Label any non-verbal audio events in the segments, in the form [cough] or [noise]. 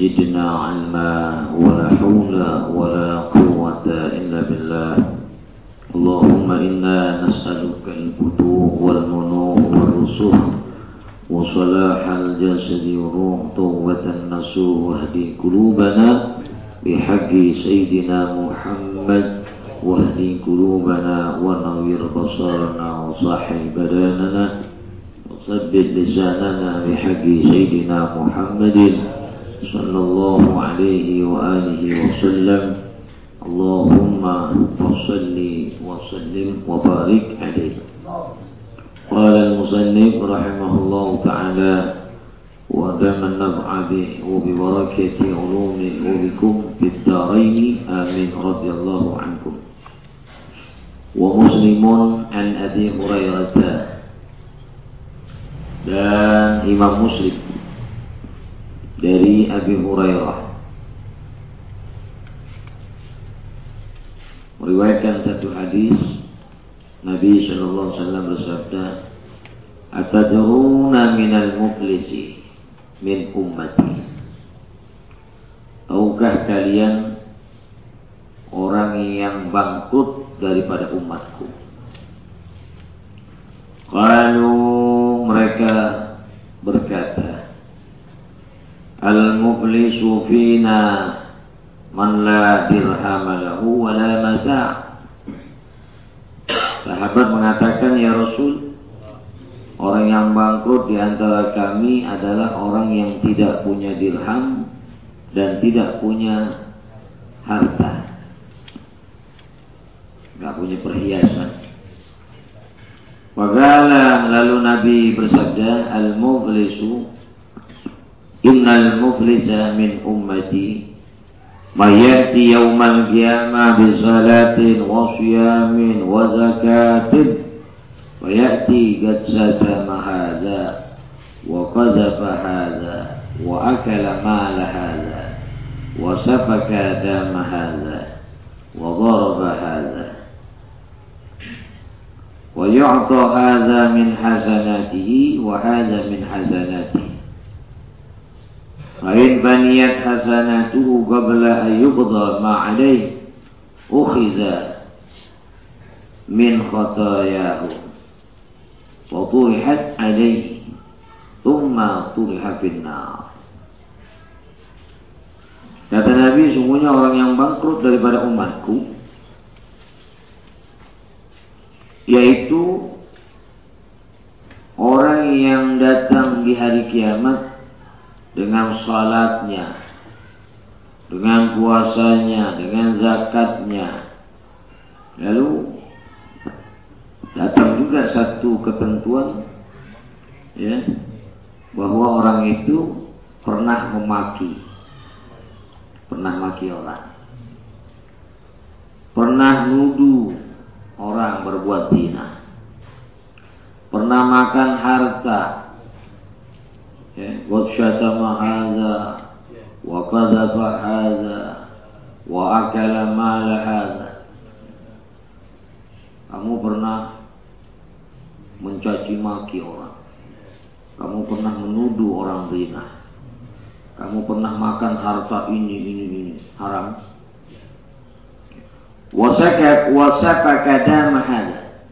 زدنا علما ولا حول ولا قوة إلا بالله. اللهم إنا نسألك الفتوح والمنوح والرسوخ وصلاح الجسد والروح توبة النسوح واهدي قلوبنا بحق سيدنا محمد واهدي قلوبنا ونوير بصارنا وصحي بداننا وثبت لساننا بحق سيدنا محمد. صلى الله عليه وآله وسلم. اللهم صل وسلم وبارك عليه. قال المصنف رحمه الله تعالى ودام النفع به وببركة علومه وبكم في الدارين. آمين. رضي الله عنكم. ومسلم عن أبي هريرة. Dan Imam Muslim. Dari Abi Hurairah. Meriwayatkan satu hadis Nabi Shallallahu Alaihi Wasallam bersabda Atadruna minal muflisi min ummati. Tahukah kalian orang yang bangkrut daripada umatku? Kalau mereka berkata Al-muflisu fina man la dirham lahu wa la mata' Sahabat mengatakan ya Rasul Orang yang bangkrut di antara kami adalah orang yang tidak punya dirham dan tidak punya harta. Tidak punya perhiasan. Wagala lalu Nabi bersabda Al-muflisu Muflisa min ummati Mayati yawmal qiyamah bisalatin wa siyamin wa zakatin ويأتي قد ساتم هذا وقذف هذا وأكل مال هذا وسفك دم هذا وضرب هذا. ويعطى هذا من حسناته وهذا من حسناته. فإن بنيت حسناته قبل أن يقضى ما عليه أخذ من خطاياه وطرحت عليه ثم طرح في النار Kata Nabi, sungguhnya orang yang bangkrut daripada umatku yaitu orang yang datang di hari kiamat dengan salatnya, dengan puasanya, dengan zakatnya. Lalu datang juga satu ketentuan ya bahwa orang itu pernah memaki pernah maki orang. Pernah nuduh orang berbuat zina. Pernah makan harta wa qadhafa hadza wa akala mal hadza kamu pernah mencaci maki orang. Kamu pernah menuduh orang zina. Kamu pernah makan harta ini ini ini. Haram? Wasaka wasaka kadama hada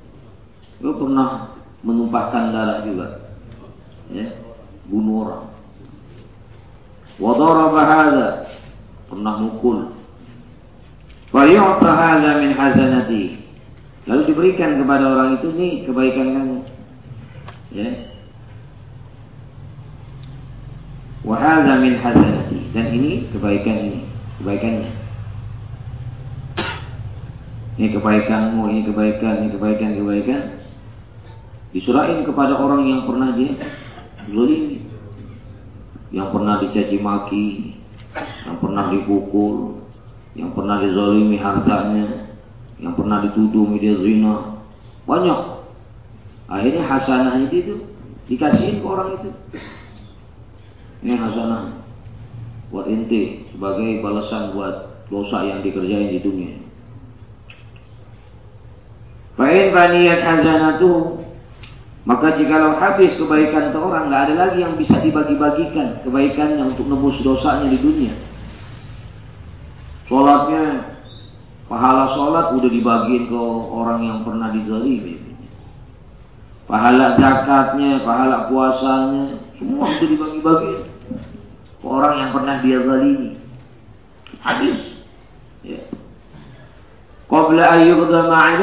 lu pernah menumpahkan darah juga? Ya bunuh orang. Wadaraba hada pernah mukul. Fa yu'ta hada min hasanati lalu diberikan kepada orang itu nih kebaikan kamu. Ya. Wahada min hasanati dan ini kebaikan ini. Kebaikannya. Ini kebaikanmu ini kebaikan ini kebaikan kebaikan. Diserahin kepada orang yang pernah dia zalimi yang pernah dicaci maki yang pernah dipukul, yang pernah dizalimi hartanya, yang pernah dituduh media zina, banyak. Akhirnya hasanah itu dikasihin ke orang itu. Ini hasanah buat inti sebagai balasan buat dosa yang dikerjain di dunia. Fa'in baniyat hasanatu maka jikalau habis kebaikan orang, nggak ada lagi yang bisa dibagi-bagikan kebaikannya untuk nebus dosanya di dunia. Sholatnya, pahala sholat udah dibagiin ke orang yang pernah dizalimi. Pahala zakatnya, pahala puasanya, semua itu dibagi-bagi ke orang yang pernah dia zalimi. Habis. Ya. Qabla ayyuhdama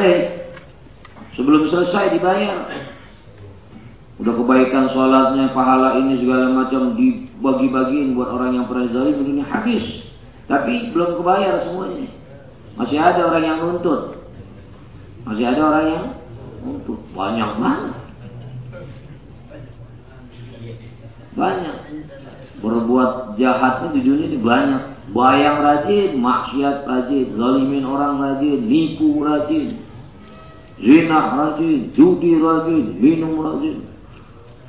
Sebelum selesai dibayar. Udah kebaikan sholatnya, pahala ini segala macam dibagi-bagiin buat orang yang pernah zalim begini habis. Tapi belum kebayar semuanya. Masih ada orang yang nuntut. Masih ada orang yang nuntut. Banyak banget. Banyak. Berbuat jahatnya di dunia ini banyak. Bayang rajin, maksiat rajin, zalimin orang rajin, nipu rajin, zina rajin, judi rajin, minum rajin.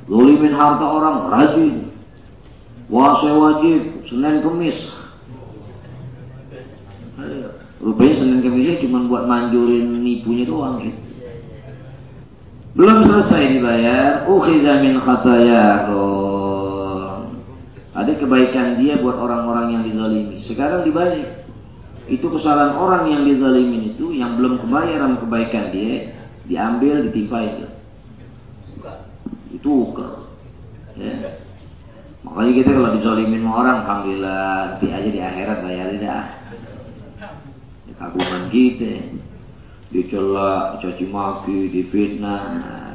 Zolimin harta orang rajin. Puasa wajib Senin Kemis. Rupanya Senin Kemisnya cuma buat manjurin nipunya doang gitu. Belum selesai dibayar, ukhiza min Ada kebaikan dia buat orang-orang yang dizalimi. Sekarang dibalik. Itu kesalahan orang yang dizalimin itu yang belum kebayaran kebaikan dia diambil ditimpa itu tukar. Ya. Makanya kita kalau dizolimin orang, alhamdulillah, nanti aja di akhirat bayarin dah. Ya, kagungan kita, dicela, caci maki, difitnah. Nah,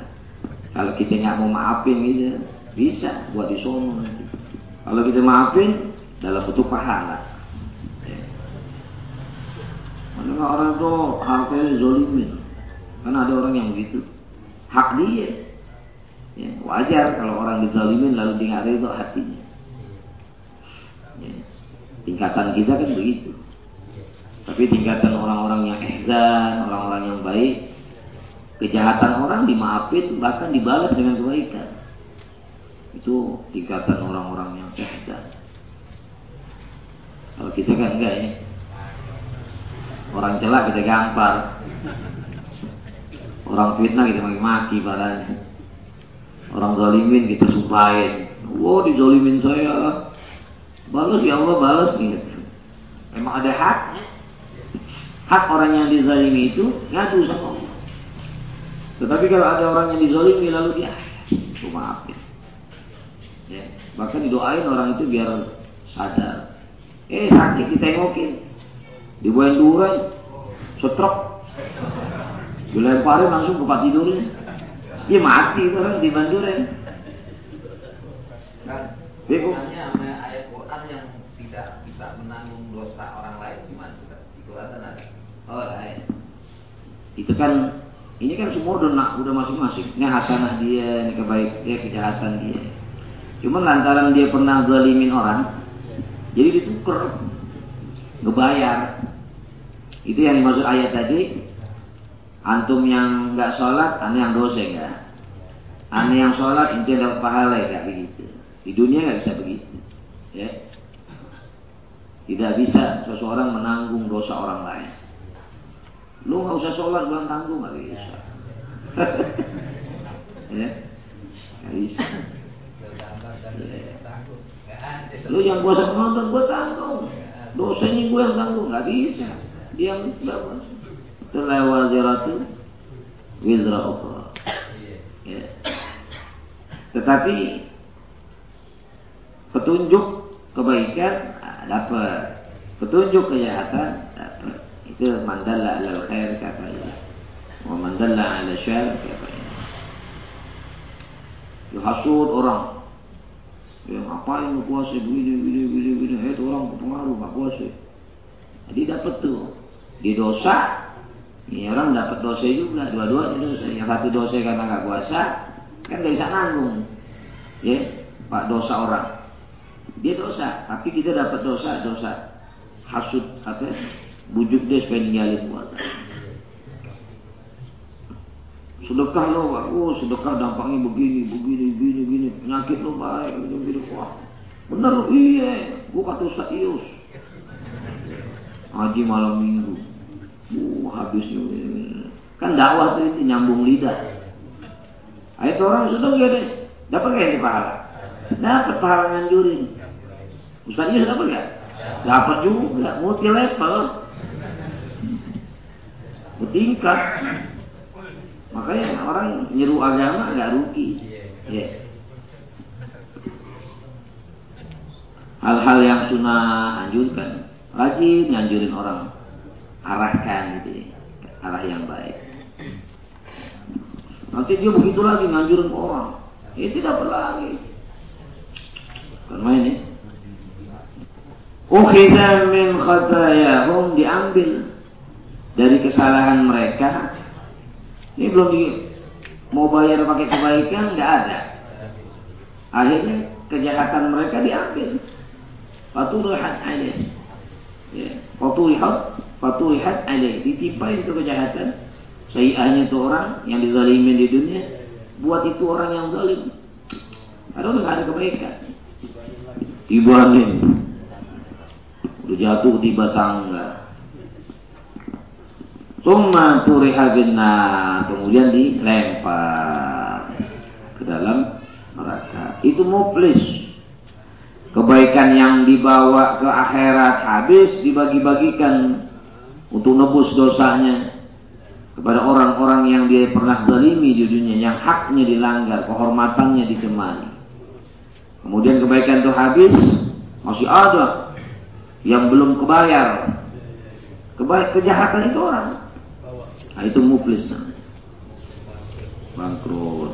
kalau kita nggak mau maafin gitu, bisa buat disono. Kalau kita maafin, dalam bentuk pahala. Ya. Mana orang tuh hartanya zolimin. Karena ada orang yang begitu. Hak dia. Ya, wajar kalau orang dizalimin lalu dia itu hatinya. Ya, tingkatan kita kan begitu. Tapi tingkatan orang-orang yang ihzan, orang-orang yang baik, kejahatan orang dimaafin bahkan dibalas dengan kebaikan. Itu tingkatan orang-orang yang ihzan. Kalau kita kan enggak ya. Orang celak kita gampar. Orang fitnah kita maki-maki padanya. Orang zalimin kita sumpahin. Wow dizalimin saya. Balas ya Allah balas gitu. Emang ada hak. Hak orang yang dizalimi itu ngadu sama Allah. Tetapi kalau ada orang yang dizalimi lalu dia itu maafin. Ya. Bahkan didoain orang itu biar sadar. Eh sakit ditengokin. Dibuain durian. Setrok. Dilemparin langsung ke tempat tidurnya. Dia mati itu orang di Banduren. Kan, sebenarnya sama ayat Quran yang tidak bisa menanggung dosa orang lain gimana? Di Quran ada. Oh lain. Itu kan ini kan semua udah udah masing-masing. Ini hasanah dia, ini kebaik dia, kejahatan dia. Cuma lantaran dia pernah zalimin orang, jadi ditukar, ngebayar. Itu yang dimaksud ayat tadi, Antum yang nggak sholat, aneh yang dosa enggak? Aneh yang sholat, inti dapat pahala ya begitu. Di dunia nggak bisa begitu. Ya. Tidak bisa seseorang menanggung dosa orang lain. Lu nggak usah sholat, belum tanggung nggak bisa. [laughs] ya, nggak bisa. Ya. Lu yang puasa penonton, gue tanggung. Dosanya gue yang tanggung, nggak bisa. Dia nggak Terlewat jaratu wizra ukhra. Ya. Tetapi petunjuk kebaikan nah, dapat, petunjuk kejahatan dapat. Itu mandala ala khair kata ya. Wa mandalla ala syar kata ya. Hasud orang yang ngapain lu puasa begini begini begini begini itu orang pengaruh nggak jadi dapat tuh di dosa ini orang dapat dosa juga, dua-duanya dosa. Yang satu dosa karena nggak puasa, kan nggak bisa nanggung. Ya, pak dosa orang. Dia dosa, tapi kita dapat dosa, dosa hasut apa bujuk dia supaya ninggalin puasa sedekah lo oh sedekah dampaknya begini begini begini begini. Penyakit lo baik begini begini. Wah bener lo. Iya. Gua kata Ustaz Ius. Haji malam minggu uh habis kan dakwah tuh itu nyambung lidah. Ayat orang sudah gak deh dapat gak yang pahala? Dapat pahala nganjurin Ustaz Ius dapat gak dapat juga multi level bertingkat. Makanya orang nyeru agama nggak rugi. Ya. Hal-hal yang sunnah anjurkan, rajin nganjurin orang, arahkan gitu ya, arah yang baik. Nanti dia begitu lagi nganjurin orang, ya tidak perlu lagi. Kan main ya. Ukhidha min khatayahum diambil dari kesalahan mereka ini belum di mau bayar pakai kebaikan nggak ada. Akhirnya kejahatan mereka diambil. Faturihat alaih. Ya, faturihat alaih. Ditimpa itu kejahatan. Sayi'ahnya itu orang yang dizalimin di dunia. Buat itu orang yang zalim. Karena udah ada kebaikan. Tibanin. Udah jatuh tiba tangga. Tumma turiha kemudian dilempar ke dalam neraka. Itu muflis. Kebaikan yang dibawa ke akhirat habis dibagi-bagikan untuk nebus dosanya kepada orang-orang yang dia pernah zalimi di dunia yang haknya dilanggar, kehormatannya dicemari. Kemudian kebaikan itu habis, masih ada yang belum kebayar. Kebaik kejahatan itu orang Nah, itu muflis namanya. Bangkrut.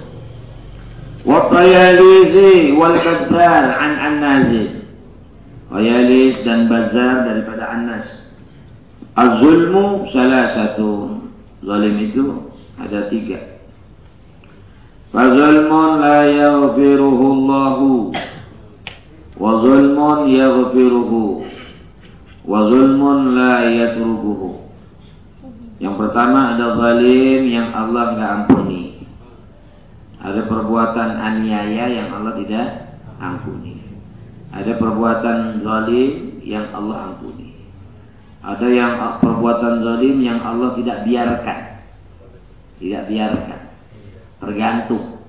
Wa tayalisi wal bazar an an-nazil. Dan bazar daripada an-nas. Az-zulmu salah satu. Zalim itu ada tiga. Fazulmun la yaghfiruhu Allahu. Wa zulmun yaghfiruhu. Wa zulmun la yatrukuhu. Yang pertama ada zalim yang Allah nggak ampuni. Ada perbuatan aniaya yang Allah tidak ampuni. Ada perbuatan zalim yang Allah ampuni. Ada yang perbuatan zalim yang Allah tidak biarkan. Tidak biarkan. Tergantung.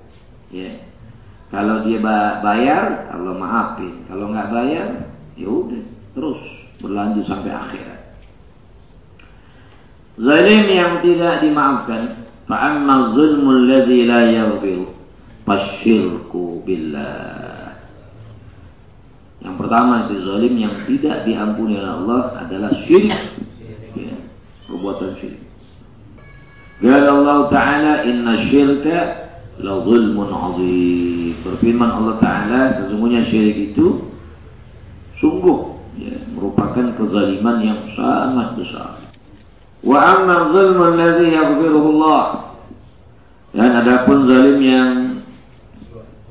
Ya. Kalau dia bayar, Allah maafin. Kalau nggak bayar, ya udah terus berlanjut sampai akhirat. Zalim yang tidak dimaafkan. Fa'amma zulmul ladzi la yaghfiru. Fasyirku billah. Yang pertama itu zalim yang tidak diampuni oleh Allah adalah syirik. Ya, perbuatan syirik. Qala Allah Ta'ala inna syirka la zulmun azim. Berfirman Allah Ta'ala sesungguhnya syirik itu sungguh ya, merupakan kezaliman yang sangat besar. Wa amma zulmul ladzi yaghfiruhu Allah. Dan adapun zalim yang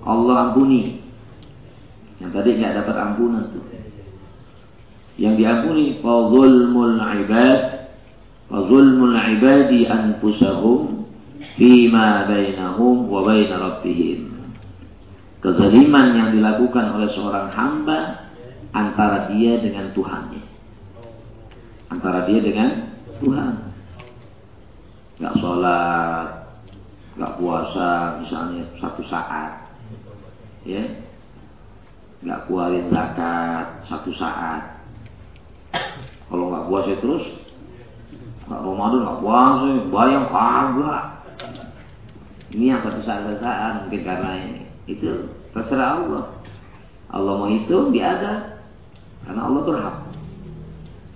Allah ampuni. Yang tadi nggak dapat ampunan tuh. Yang diampuni fa zulmul ibad fa zulmul ibadi anfusahum fima bainahum wa bain rabbihim. Kezaliman yang dilakukan oleh seorang hamba antara dia dengan Tuhannya. Antara dia dengan Tuhan. Gak sholat, gak puasa misalnya satu saat, ya, gak keluarin zakat satu saat. Kalau gak puasa terus, gak Ramadan gak puasa, bayang kagak. Ini yang satu saat satu saat mungkin karena ini. Itu terserah Allah. Allah mau itu dia ada karena Allah berhak.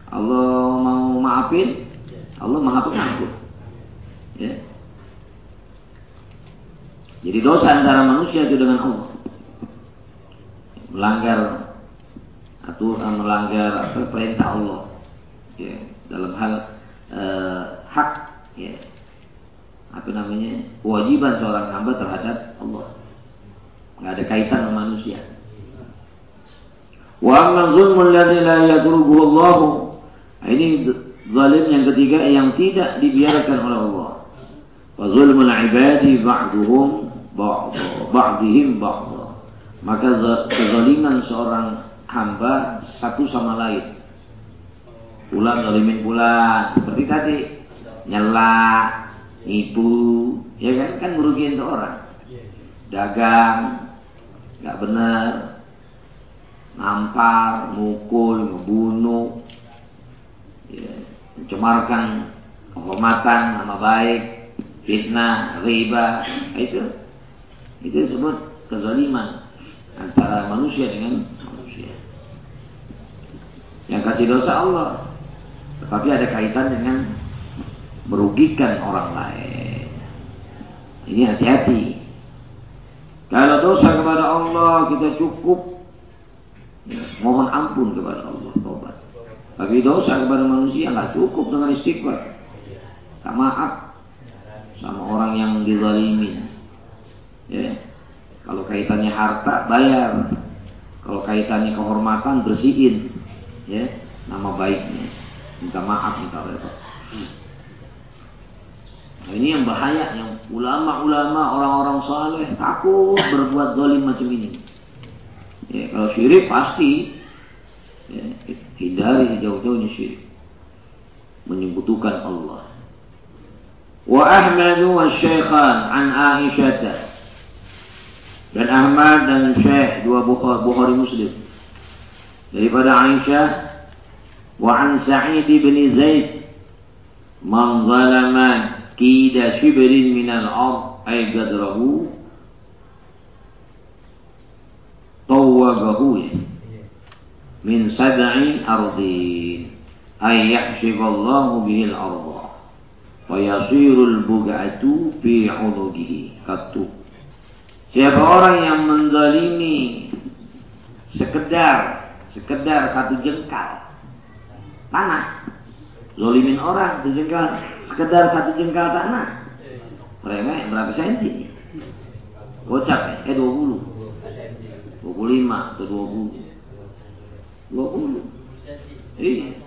Allah mau maafin Allah Maha Pengampun. Ya. Jadi dosa antara manusia itu dengan Allah. Melanggar atau uh, melanggar perintah Allah. Ya, dalam hal uh, hak ya. Apa namanya? kewajiban seorang hamba terhadap Allah. Enggak ada kaitan dengan manusia. Wa amma zulmul ladzi la yadruhu Allah Nah, ini zalim yang ketiga yang tidak dibiarkan oleh Allah. Wa zulmul ibadi ba'duhum ba'dihim ba'd. Maka kezaliman seorang hamba satu sama lain. Pulang zalimin pula seperti tadi nyela, nipu, ya kan? Kan merugikan orang. Dagang nggak benar, nampar, mukul, ngebunuh, ya, mencemarkan kehormatan, nama baik, fitnah, riba, itu itu disebut kezaliman antara manusia dengan manusia. Yang kasih dosa Allah, tetapi ada kaitan dengan merugikan orang lain. Ini hati-hati. Kalau dosa kepada Allah kita cukup ya, mohon ampun kepada Allah, tobat. Tapi dosa kepada manusia nggak cukup dengan istighfar. Tak maaf sama orang yang dizalimi. Ya. Kalau kaitannya harta bayar. Kalau kaitannya kehormatan bersihin. Ya, nama baiknya. Minta maaf, minta repot. Nah, ini yang bahaya, yang ulama-ulama, orang-orang saleh takut berbuat zalim macam ini. Ya, kalau syirik pasti ya, hindari jauh-jauhnya syirik menyebutkan Allah wa Ahmad wa Syekhan an Aisyah dan Ahmad dan Syekh dua Bukhari, Bukhari Muslim daripada Aisyah wa an Sa'id bin Zaid man zalama kida shibrin min al-ard ay gadrahu tawwabahu min sad'i ardin ay yahshifallahu bihi al-ardh wa yasirul bug'atu fi 'unugihi katu siapa orang yang menzalimi sekedar sekedar satu jengkal tanah zolimin orang sejengkal sekedar satu jengkal tanah mereka berapa senti gocap eh 20 25 atau 20 20. Iya.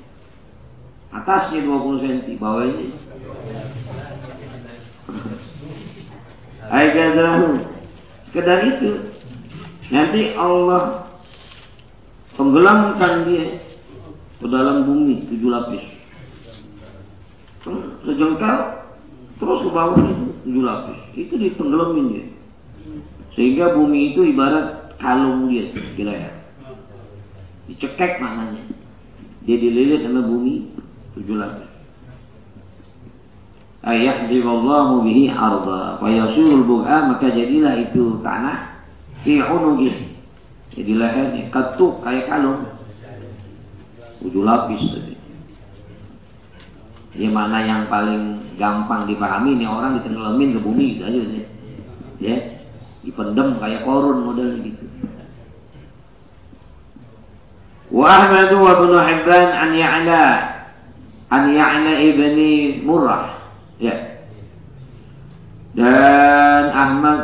Atasnya 20 cm, bawahnya. Aigazrahu. Sekedar itu. Nanti Allah tenggelamkan dia ke dalam bumi tujuh lapis. Sejengkal terus ke bawah itu tujuh lapis. Itu ditenggelamin dia. Sehingga bumi itu ibarat kalung dia kira-kira. Dicekek maknanya. Dia dililit sama bumi tujuh lapis ayahziballahu bihi arda. Wa yasurul buha maka jadilah itu tanah fi unugih jadilah ini ketuk kayak kalung. Tujuh lapis tadi. Ya mana yang paling gampang dipahami ini orang ditenggelamin ke bumi gitu aja sih ya dipendem kayak korun model gitu. Wa Ahmadu wa Ibnu Hibban an Ya'la an Ya'la ibni Murrah ya. Dan Ahmad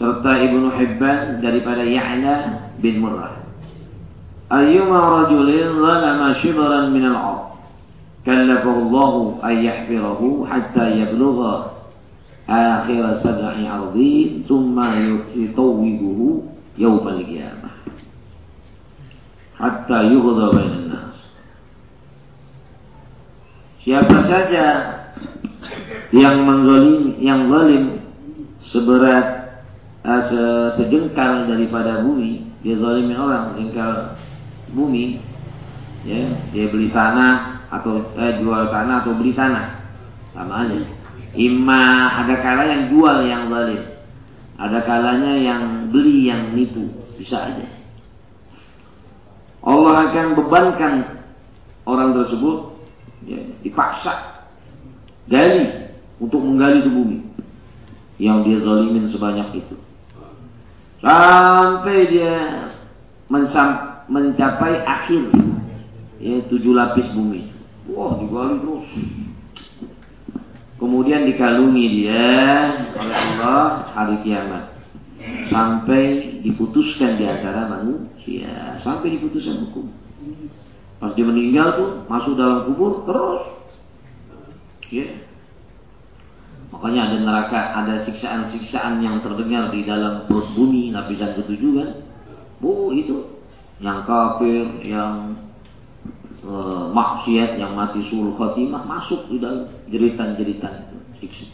serta Ibnu Hibban daripada Ya'la bin Murrah. Ayyuma rajulin zalama shibran min al-ard kallafahu Allah an yahfirahu hatta yablugha akhir sab'i ardin thumma yutawwiduhu yawm al-qiyamah hatta yughdha bainan nas. Siapa saja yang menzolim, yang zalim seberat uh, se sejengkal daripada bumi, dia zalimin orang sejengkal bumi, ya, dia beli tanah atau eh, jual tanah atau beli tanah, sama aja. Ima ada kala yang jual yang zalim, ada kalanya yang beli yang nipu, bisa aja. Allah akan bebankan orang tersebut ya, dipaksa gali untuk menggali itu bumi. Yang dia zalimin sebanyak itu. Sampai dia mencapai akhir ya tujuh lapis bumi. Wah digali terus. Kemudian dikalungi dia oleh Allah hari kiamat. Sampai diputuskan di antara manusia. Sampai diputuskan hukum. Pas dia meninggal tuh masuk dalam kubur terus. Ya. Makanya ada neraka, ada siksaan-siksaan yang terdengar di dalam perut bumi lapisan ketujuh kan. Oh itu yang kafir, yang e, maksiat, yang mati sul khotimah masuk di dalam jeritan-jeritan siksa.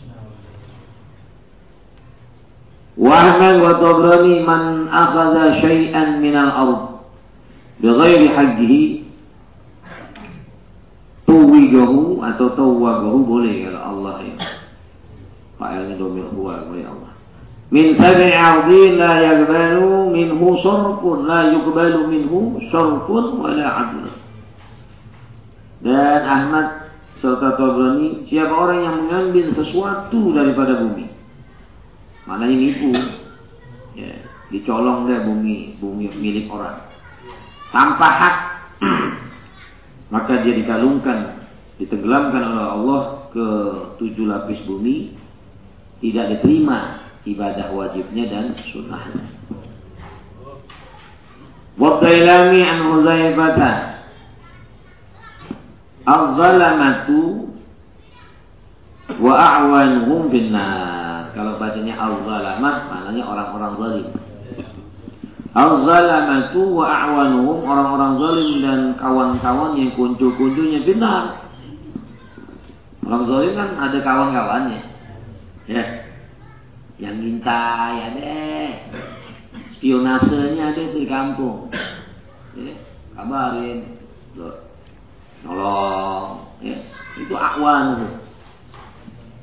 Wahman wa Tabrani man akhadha syai'an minal ard bighairi hajjihi tuwigahu atau tawwagahu boleh kalau Allah ya. Fa'ilnya domir huwa boleh Allah. Min sab'i ardin la yaqbalu minhu sarfun la yuqbalu minhu sarfun wa la adl. Dan Ahmad serta Tabrani siapa orang yang mengambil sesuatu daripada bumi Mana ini nipu. Ya, dicolong deh bumi bumi milik orang. Tanpa hak. [clears throat] Maka dia dikalungkan, ditenggelamkan oleh Allah ke tujuh lapis bumi, tidak diterima ibadah wajibnya dan sunnahnya. Wadailami an Huzaifata Az-zalamatu wa a'wanuhum binnar kalau bacanya al-zalamah maknanya orang-orang zalim. Al-zalamatu wa a'wanuhum orang-orang zalim dan kawan-kawan yang kuncu-kuncunya benar. Orang zalim kan ada kawan-kawannya. Ya. Yang minta ya deh. Spionasenya ada di kampung. Ya. Kabarin. Nolong. Ya. Itu akwan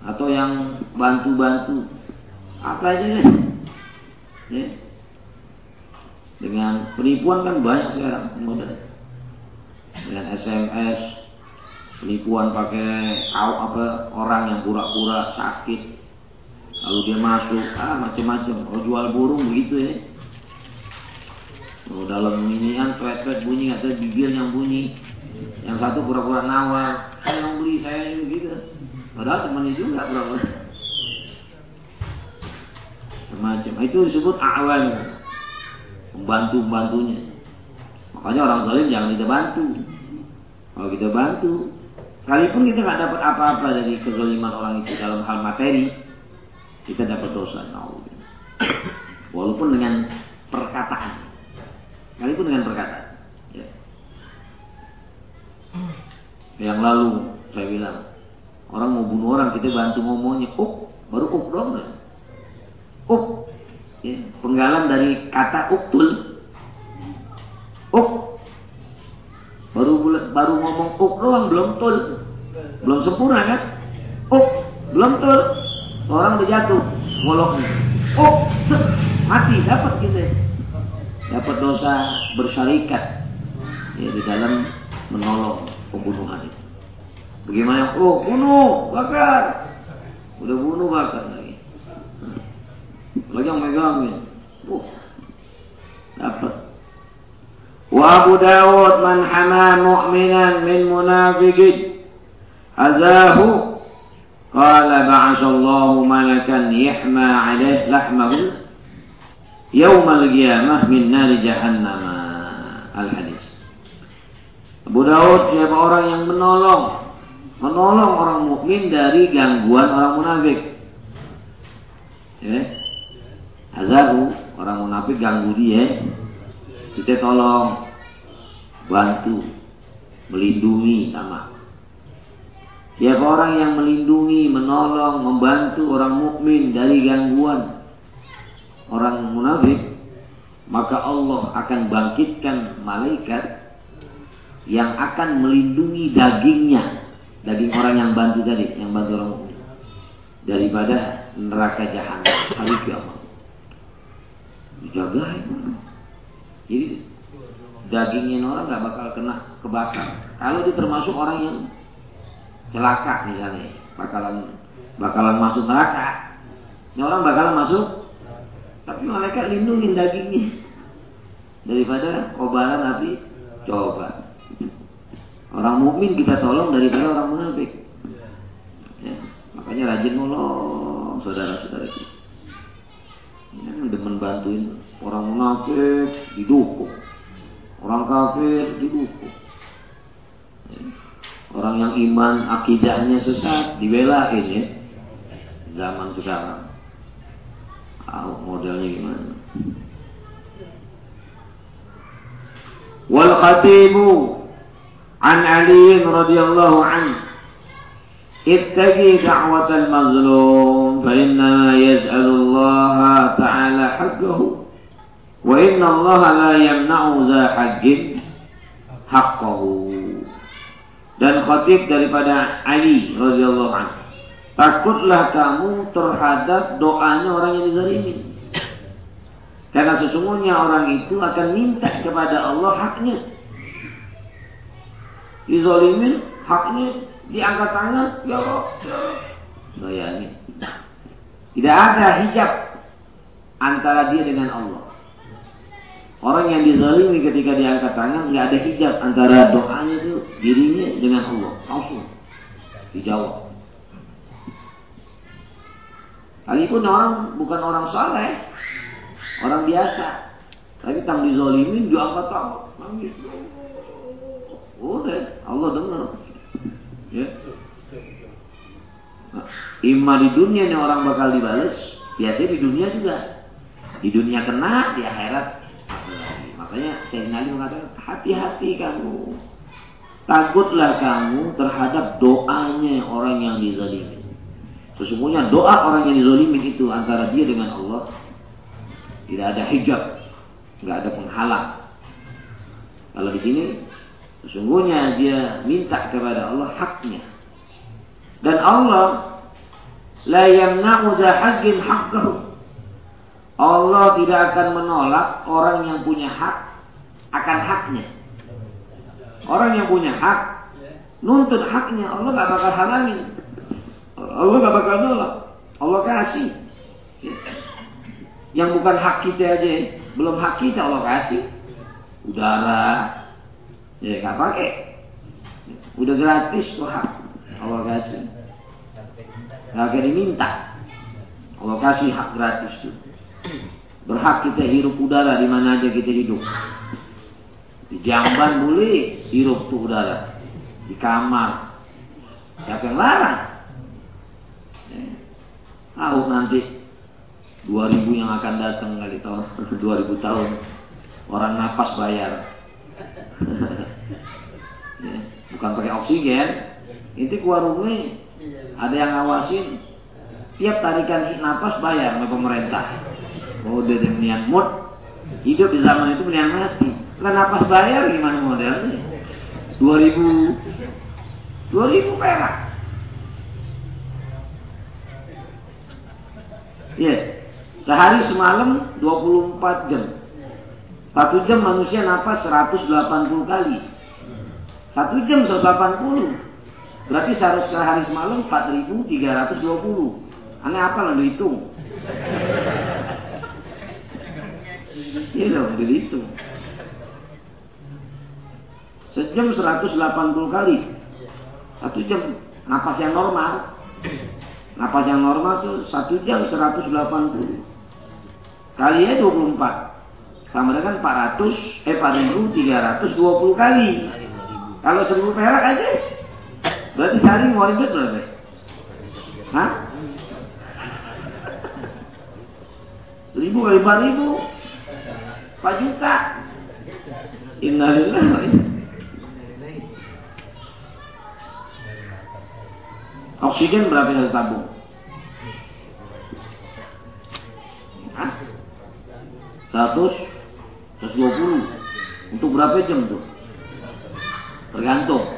atau yang bantu-bantu apa aja deh ya. dengan penipuan kan banyak sekarang model dengan SMS penipuan pakai apa orang yang pura-pura sakit lalu dia masuk ah macam-macam. Oh jual burung begitu ya. Oh, dalam ini kan tweet bunyi atau bibir yang bunyi. Yang satu pura-pura nawar. Saya yang beli saya ini gitu. Padahal temannya juga berapa? Semacam itu disebut awan Membantu-membantunya. Makanya orang zalim jangan kita bantu. Kalau kita bantu Sekalipun kita nggak dapat apa-apa dari kezaliman orang itu dalam hal materi Kita dapat dosa Walaupun dengan perkataan Sekalipun dengan perkataan ya. Yang lalu saya bilang Orang mau bunuh orang kita bantu ngomongnya, up, baru up dong. Up, ya, penggalan dari kata uktul. Up, baru baru ngomong up doang, belum tul, belum sempurna kan? Up, belum tul, orang udah jatuh, ngoloknya. Up, mati, dapat kita, dapat dosa bersyarikat ya, di dalam menolong pembunuhan itu. Bagaimana? Oh, bunuh, bakar. Udah bunuh, bakar lagi. Lagi yang megangin. Oh, dapat. Wa Abu Dawud man hama mu'minan min munafiqin qala ba'asallahu malakan yahma 'alayhi lahmahu yawm al-qiyamah min nar jahannam al-hadis Abu Dawud siapa orang yang menolong menolong orang mukmin dari gangguan orang munafik. Ya. Azabu, orang munafik ganggu dia. Kita tolong bantu melindungi sama. Siapa orang yang melindungi, menolong, membantu orang mukmin dari gangguan orang munafik, maka Allah akan bangkitkan malaikat yang akan melindungi dagingnya daging orang yang bantu tadi, yang bantu orang mukmin daripada neraka jahanam [coughs] hari kiamat. Dijaga Jadi dagingnya orang nggak bakal kena kebakar. Kalau dia termasuk orang yang celaka misalnya, bakalan bakalan masuk neraka. Ini orang bakalan masuk, tapi mereka lindungin dagingnya daripada kobaran api coba. Orang mukmin kita tolong daripada orang munafik. Ya, makanya rajin nolong saudara-saudara kita. Ya, demen bantuin orang munafik didukung. Orang kafir didukung. Orang yang iman akidahnya sesat dibelain ya. Zaman sekarang. Tahu modelnya gimana. Wal khatibu an Ali radhiyallahu anhu اتقي دعوة المظلوم فإنما يسأل الله تعالى حقه وإن الله لا يمنع ذا حق حقه dan khatib daripada Ali radhiyallahu anhu. Takutlah kamu terhadap doanya orang yang dizalimi. Karena sesungguhnya orang itu akan minta kepada Allah haknya. Dizalimin haknya diangkat tangan, ya Allah, ya Allah. Tidak ada hijab antara dia dengan Allah. Orang yang dizalimi ketika diangkat tangan nggak ada hijab antara doanya itu dirinya dengan Allah langsung dijawab. pun orang bukan orang saleh, orang biasa, tapi tam dizalimin diangkat tangan, nangis. Udah, Allah dengar. Ya. Nah, Ima di dunia ini orang bakal dibales, biasanya di dunia juga. Di dunia kena, di akhirat Makanya saya Ali mengatakan hati-hati kamu. Takutlah kamu terhadap doanya orang yang dizalimi. Sesungguhnya doa orang yang dizalimi itu antara dia dengan Allah tidak ada hijab, nggak ada penghalang. Kalau di sini sesungguhnya dia minta kepada Allah haknya. Dan Allah la yamna'u haqqin haqqahu. Allah tidak akan menolak orang yang punya hak akan haknya. Orang yang punya hak, nuntut haknya, Allah gak bakal halangin. Allah gak bakal nolak. Allah kasih. Yang bukan hak kita aja, belum hak kita Allah kasih. Udara, ya gak pakai. Udah gratis tuh hak. Allah kasih. Gak diminta. Allah kasih hak gratis tuh. Berhak kita hirup udara di mana aja kita hidup. Di jamban boleh hirup tuh udara. Di kamar. Siapa yang larang? Ya. Tahu nanti 2000 yang akan datang kali tahun [laughs] 2000 tahun orang napas bayar. [laughs] ya. Bukan pakai oksigen. Itu keluar rumah ada yang ngawasin tiap tarikan napas bayar oleh pemerintah. Udah niat mood hidup di zaman itu mendingan mati. Lah napas bayar gimana modelnya? 2000 2000 perak. Ya, yeah. sehari semalam 24 jam. Satu jam manusia napas 180 kali. Satu jam 180. Berarti seharusnya sehari semalam 4320. Aneh apa lah dihitung? Iya dong, dihitung. Sejam 180 kali. Satu jam. Napas yang normal. Napas yang normal itu satu jam 180. Kali ya 24. Sama dengan 400, eh 4320 kali. Kalau 1000 perak aja. Berarti sehari mau ribet berapa? Hah? Ribu kali empat ribu. Empat juta. Innalillah. Oksigen berapa yang tabung? Hah? 100 120 Untuk berapa jam tuh? Tergantung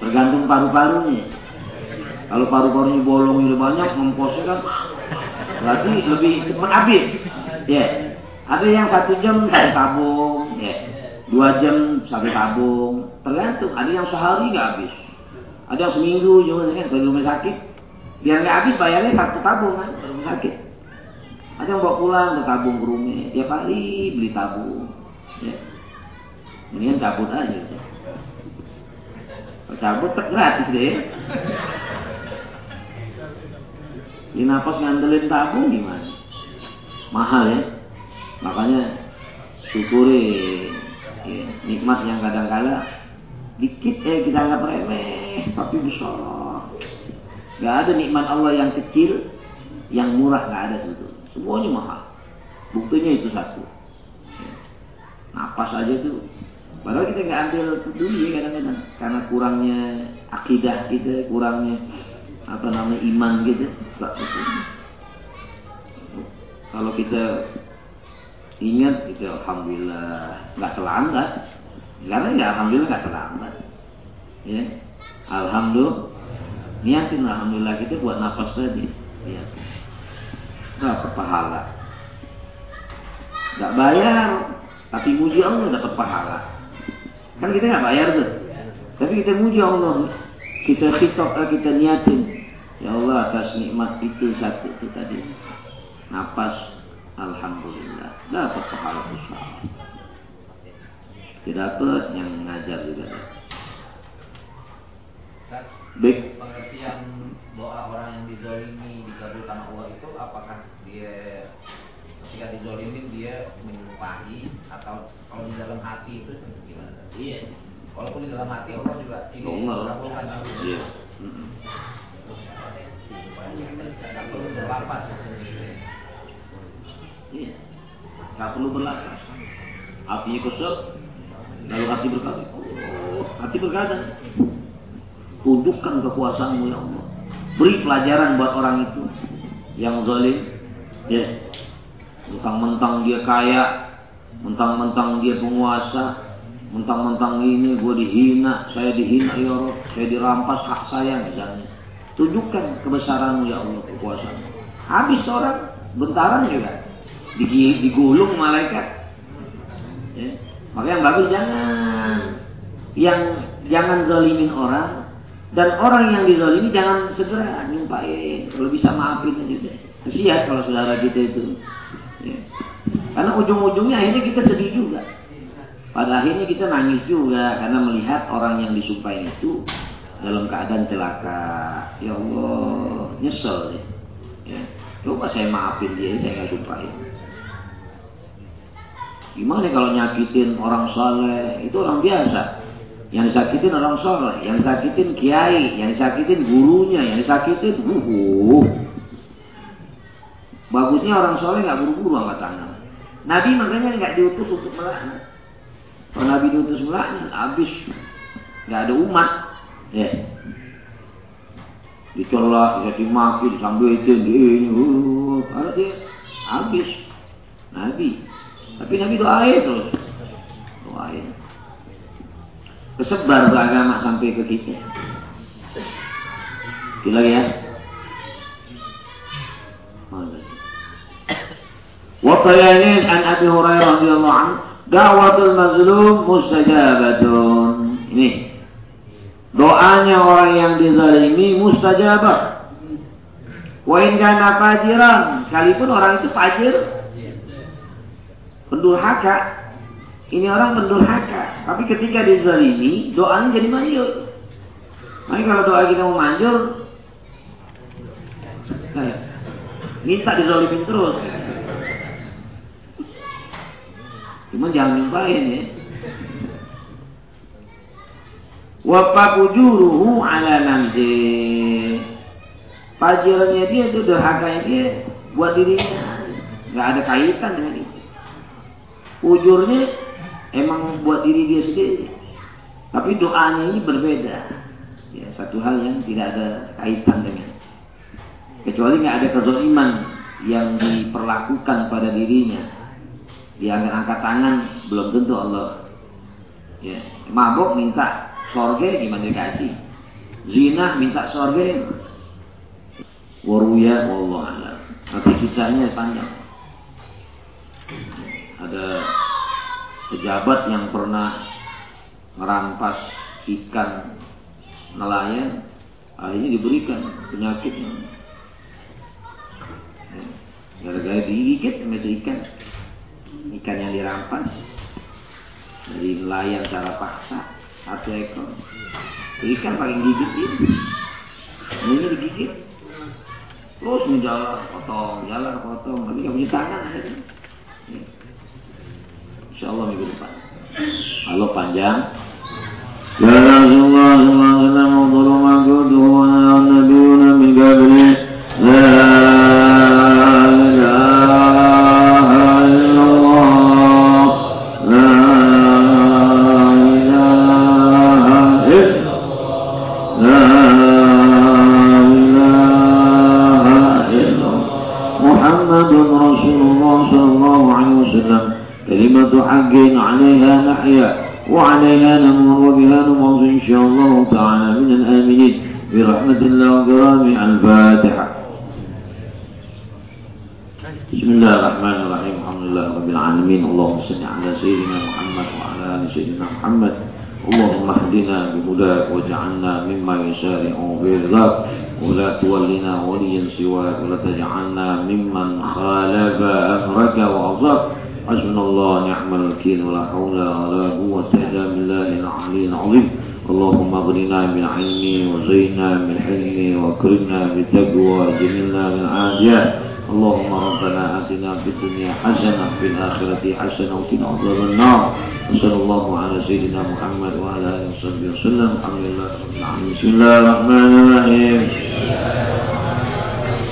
Tergantung paru-parunya Kalau paru-parunya bolong lebih banyak Memposnya kan Berarti lebih cepat habis. Ya. Ada yang satu jam satu tabung, ya. Dua jam satu tabung. Tergantung. Ada yang sehari nggak habis. Ada yang seminggu juga kan kalau rumah sakit. Biar nggak habis bayarnya satu tabung kan rumah sakit. Ada yang bawa pulang ke tabung ke rumah. Tiap hari beli tabung. Ya. Mendingan cabut aja. Kalau cabut gratis deh. Ini nafas ngandelin tabung gimana? Mahal ya. Makanya syukuri. Ya, nikmat yang kadang-kala dikit eh kita anggap remeh tapi besar Gak ada nikmat Allah yang kecil yang murah nggak ada sebetulnya. Semuanya mahal. Buktinya itu satu. Napas aja tuh. Padahal kita nggak ambil dulu ya kadang-kadang. Karena kurangnya akidah kita kurangnya apa namanya iman gitu kalau kita ingat itu alhamdulillah. Nggak terlambat. Sekarang ya alhamdulillah nggak terlambat. Ya. Alhamdulillah. Niatin alhamdulillah kita buat nafas tadi. Ya dapat pahala. Nggak bayar tapi muji Allah dapat pahala. Kan kita nggak bayar tuh. Tapi kita muji Allah. Kita tiktok kita niatin. Ya Allah atas nikmat itu satu itu tadi. Nafas alhamdulillah dapat pahala besar tidak dapat yang ngajar juga Baik. Pengertian doa orang yang dizolimi dikabulkan Allah itu apakah dia ketika dizolimi dia menyumpahi atau kalau di dalam hati itu gimana? Iya. Walaupun di dalam hati Allah juga ini mengabulkan. Iya. Tidak perlu berlapas. Iya. Tidak perlu berlapas. Hatinya kusuk, lalu hati berkata, oh, hati berkata, Tundukkan kekuasaanmu ya Allah. Beri pelajaran buat orang itu yang zalim. Ya. Mentang-mentang dia kaya, mentang-mentang dia penguasa, mentang-mentang ini gue dihina, saya dihina ya Allah, saya dirampas hak saya misalnya. Tunjukkan kebesaranmu ya Allah, kekuasaanmu. Habis orang bentaran juga digulung malaikat. Ya. Maka yang bagus jangan yang jangan zalimin orang dan orang yang dizalimi jangan segera nyumpahin. Kalau bisa maafin aja deh. Kesian kalau saudara kita itu. Ya. Karena ujung-ujungnya akhirnya kita sedih juga. Pada akhirnya kita nangis juga karena melihat orang yang disumpahin itu dalam keadaan celaka. Ya Allah, nyesel deh. Ya. Coba saya maafin dia, saya nggak sumpahin. Gimana kalau nyakitin orang saleh? Itu orang biasa. Yang disakitin orang soleh, yang disakitin kiai, yang disakitin gurunya, yang disakitin uh. Bagusnya orang soleh nggak buru-buru angkat tangan. Nabi makanya nggak diutus untuk melaknat. Kalau Nabi diutus melaknat, habis nggak ada umat. Ya. Dicolok, dicaci maki, disambetin, di ini, uh, karena dia habis. Nabi. Tapi Nabi doain terus. Doain kesebar ke agama sampai ke kita. Gila ya. Wabayanin an Abi Hurairah radhiyallahu anhu da'watul mazlum mustajabatun. Ini doanya orang yang dizalimi mustajabah. Wa in kana fajiran, sekalipun orang itu fajir pendurhaka, ini orang mendurhaka. Tapi ketika dizalimi, doanya jadi manjur. Makanya kalau doa kita mau manjur, nah, minta dizalimin terus. Cuma jangan nyumpahin ya. Wa fajuruhu ala nanti. Fajirnya dia itu durhakanya dia buat dirinya. Nggak ada kaitan dengan. Ujurnya emang buat diri dia sendiri. Tapi doanya ini berbeda. Ya, satu hal yang tidak ada kaitan dengan. Kecuali nggak ada kezoliman yang diperlakukan pada dirinya. Dia angkat-angkat tangan, belum tentu Allah. Ya, mabok minta sorge gimana dikasih. Zina minta sorge. Waruya Allah. Tapi kisahnya panjang. Ada pejabat yang pernah merampas ikan nelayan akhirnya diberikan penyakitnya. Gara-gara digigit sama ikan. Ikan yang dirampas dari nelayan cara paksa satu ekor. Ikan paling gigit ini ini digigit. Terus menjalar potong jalan potong. Tapi nggak punya tangan akhirnya Insya Allah minggu depan. Halo panjang. Ya Rasulullah, Rasulullah, Rasulullah, وعلينا نمر وبها نمر إن شاء الله تعالى من الآمنين برحمة الله وكرامة الفاتحة. بسم الله الرحمن الرحيم. الحمد لله رب العالمين. اللهم صل على سيدنا محمد وعلى آل سيدنا محمد. اللهم اهدنا بهداك واجعلنا مما يسارع برضاك ولا تولنا وليا سواك. ولا تجعلنا ممن خالف أمرك وعصاك. حسبنا الله نعم الوكيل ولا حول ولا قوة إلا بالله العلي العظيم. اللهم أغننا بالعلم وزينا بالحلم وأكرمنا بالتقوى وجملنا بالعافية. اللهم ربنا آتنا في الدنيا حسنة في الآخرة حسنة وقنا عذاب النار. وصلى الله على سيدنا محمد وعلى آله وصحبه وسلم. الحمد لله رب العالمين. بسم الله الرحمن الرحيم.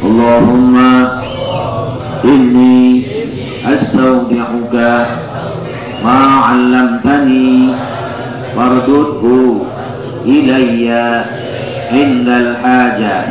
اللهم إني أستودعك ما علمتني فارده إلي عند الحاجة